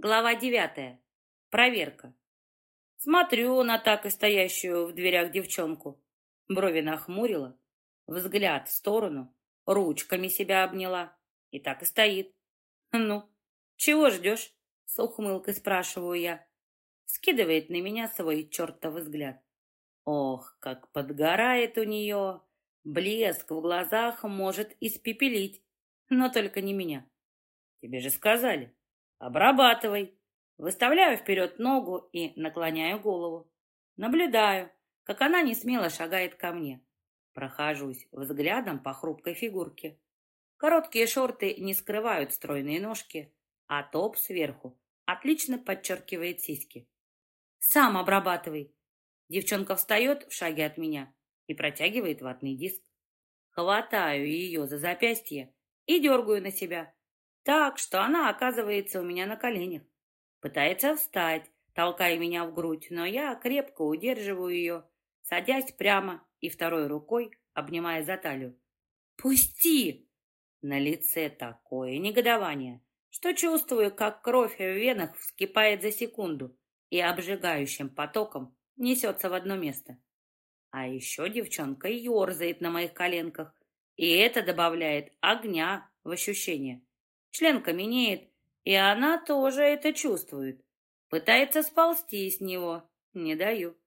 Глава девятая. Проверка. Смотрю на так и стоящую в дверях девчонку. Брови нахмурила, взгляд в сторону, ручками себя обняла. И так и стоит. «Ну, чего ждешь?» — с ухмылкой спрашиваю я. Скидывает на меня свой чертов взгляд. Ох, как подгорает у нее! Блеск в глазах может испепелить, но только не меня. Тебе же сказали, Обрабатывай. Выставляю вперед ногу и наклоняю голову. Наблюдаю, как она не смело шагает ко мне. Прохожусь взглядом по хрупкой фигурке. Короткие шорты не скрывают стройные ножки, а топ сверху отлично подчеркивает сиськи. «Сам обрабатывай!» Девчонка встает в шаге от меня и протягивает ватный диск. Хватаю ее за запястье и дергаю на себя, так что она оказывается у меня на коленях. Пытается встать, толкая меня в грудь, но я крепко удерживаю ее, садясь прямо и второй рукой обнимая за талию. «Пусти!» На лице такое негодование, что чувствую, как кровь в венах вскипает за секунду и обжигающим потоком несется в одно место. А еще девчонка ерзает на моих коленках, и это добавляет огня в ощущение. Член каменеет, и она тоже это чувствует. Пытается сползти с него. Не даю.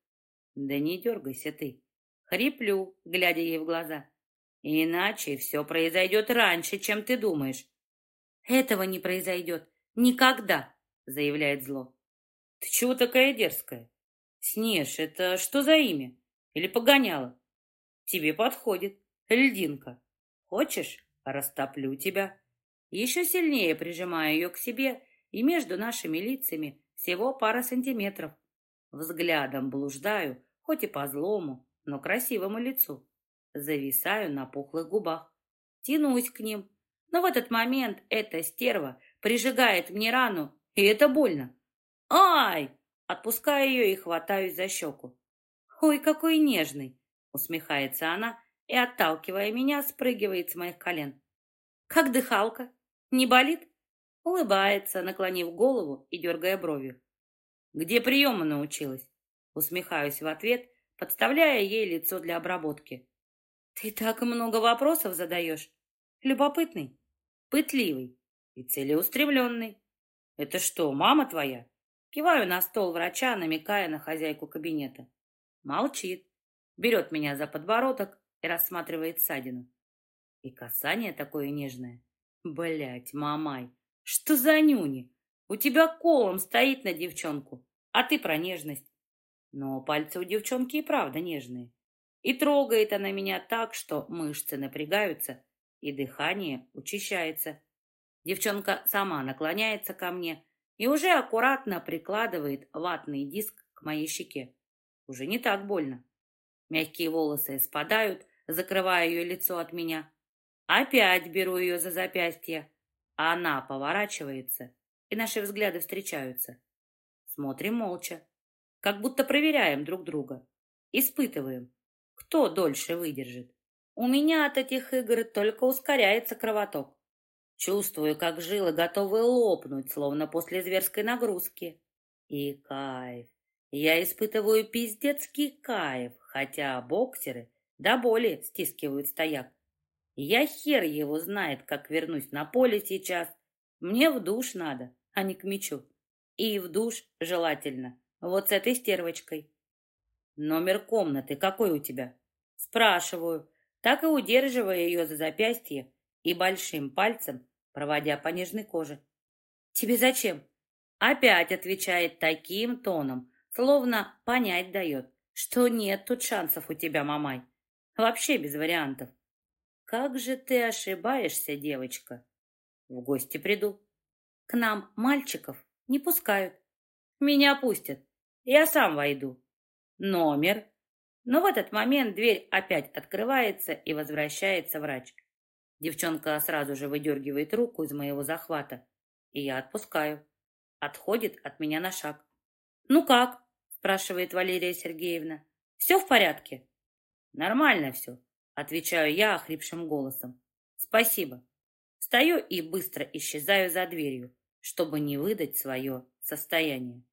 Да не дергайся ты. Хриплю, глядя ей в глаза. Иначе все произойдет раньше, чем ты думаешь. Этого не произойдет. Никогда, заявляет зло. Ты чего такая дерзкая? Снеж, это что за имя? Или погоняла? Тебе подходит. Льдинка. Хочешь, растоплю тебя. Еще сильнее прижимаю ее к себе, и между нашими лицами всего пара сантиметров. Взглядом блуждаю, хоть и по злому, но красивому лицу. Зависаю на пухлых губах. Тянусь к ним. Но в этот момент эта стерва прижигает мне рану, и это больно. «Ай!» Отпускаю ее и хватаюсь за щеку. «Ой, какой нежный!» Усмехается она и, отталкивая меня, спрыгивает с моих колен. «Как дыхалка?» Не болит? Улыбается, наклонив голову и дергая бровью. Где приема научилась? Усмехаюсь в ответ, подставляя ей лицо для обработки. Ты так много вопросов задаешь. Любопытный, пытливый и целеустремленный. Это что, мама твоя? Киваю на стол врача, намекая на хозяйку кабинета. Молчит, берет меня за подбородок и рассматривает ссадину. И касание такое нежное. Блять, мамай, что за нюни? У тебя колом стоит на девчонку, а ты про нежность. Но пальцы у девчонки и правда нежные. И трогает она меня так, что мышцы напрягаются, и дыхание учащается. Девчонка сама наклоняется ко мне и уже аккуратно прикладывает ватный диск к моей щеке. Уже не так больно. Мягкие волосы спадают, закрывая ее лицо от меня. Опять беру ее за запястье, а она поворачивается, и наши взгляды встречаются. Смотрим молча, как будто проверяем друг друга. Испытываем, кто дольше выдержит. У меня от этих игр только ускоряется кровоток. Чувствую, как жилы готовы лопнуть, словно после зверской нагрузки. И кайф. Я испытываю пиздецкий кайф, хотя боксеры до боли стискивают стояк. Я хер его знает, как вернусь на поле сейчас. Мне в душ надо, а не к мечу. И в душ желательно. Вот с этой стервочкой. Номер комнаты какой у тебя? Спрашиваю, так и удерживая ее за запястье и большим пальцем, проводя по нежной коже. Тебе зачем? Опять отвечает таким тоном, словно понять дает, что нет тут шансов у тебя, мамай. Вообще без вариантов. Как же ты ошибаешься, девочка. В гости приду. К нам мальчиков не пускают. Меня пустят. Я сам войду. Номер. Но в этот момент дверь опять открывается и возвращается врач. Девчонка сразу же выдергивает руку из моего захвата, и я отпускаю. Отходит от меня на шаг. «Ну как?» – спрашивает Валерия Сергеевна. «Все в порядке?» «Нормально все. Отвечаю я охрипшим голосом. Спасибо. Встаю и быстро исчезаю за дверью, чтобы не выдать свое состояние.